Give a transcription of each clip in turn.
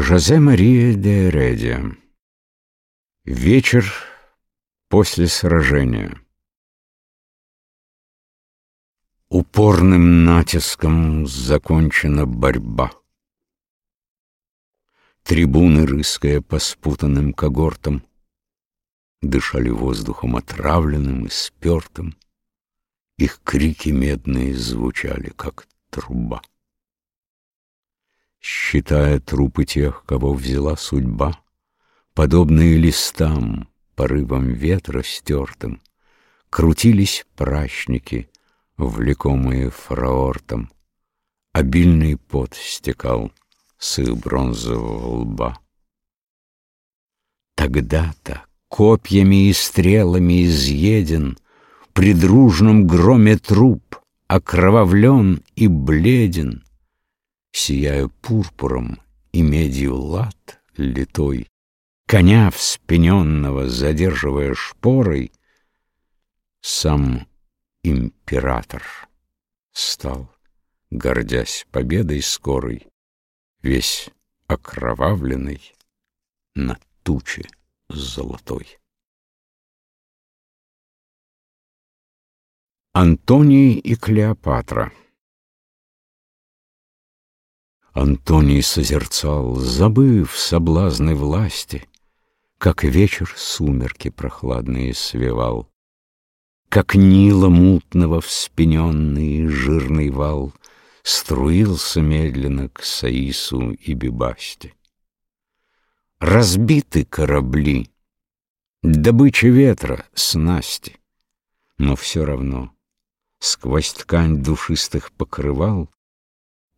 Жозе Мария де Эредия Вечер после сражения Упорным натиском закончена борьба. Трибуны, рыская по спутанным когортам, Дышали воздухом отравленным и спертым, Их крики медные звучали, как труба. Считая трупы тех, кого взяла судьба, Подобные листам, порывом ветра стертым, Крутились прачники, влекомые фраортом, Обильный пот стекал с их бронзового лба. Тогда-то копьями и стрелами изъеден, При дружном громе труп окровавлен и бледен, Сияя пурпуром и медью лад литой, Коня вспененного задерживая шпорой, Сам император стал, гордясь победой скорой, Весь окровавленный на туче золотой. Антоний и Клеопатра Антоний созерцал, забыв соблазны власти, Как вечер сумерки прохладные свивал, Как Нила мутного вспененный жирный вал Струился медленно к Саису и Бибасте. Разбиты корабли, добыча ветра, снасти, Но все равно сквозь ткань душистых покрывал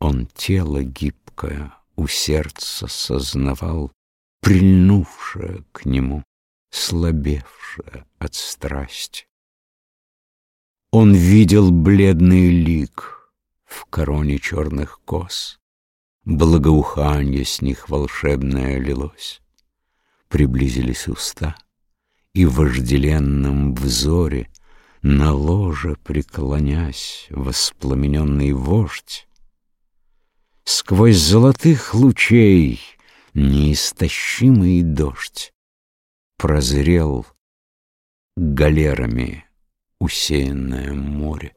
он тело гибкое у сердца сознавал, Прильнувшее к нему, слабевшее от страсти. Он видел бледный лик в короне черных кос, Благоуханье с них волшебное лилось. Приблизились уста, и в вожделенном взоре На ложе преклонясь, воспламененный вождь Сквозь золотых лучей неистощимый дождь Прозрел галерами усеянное море.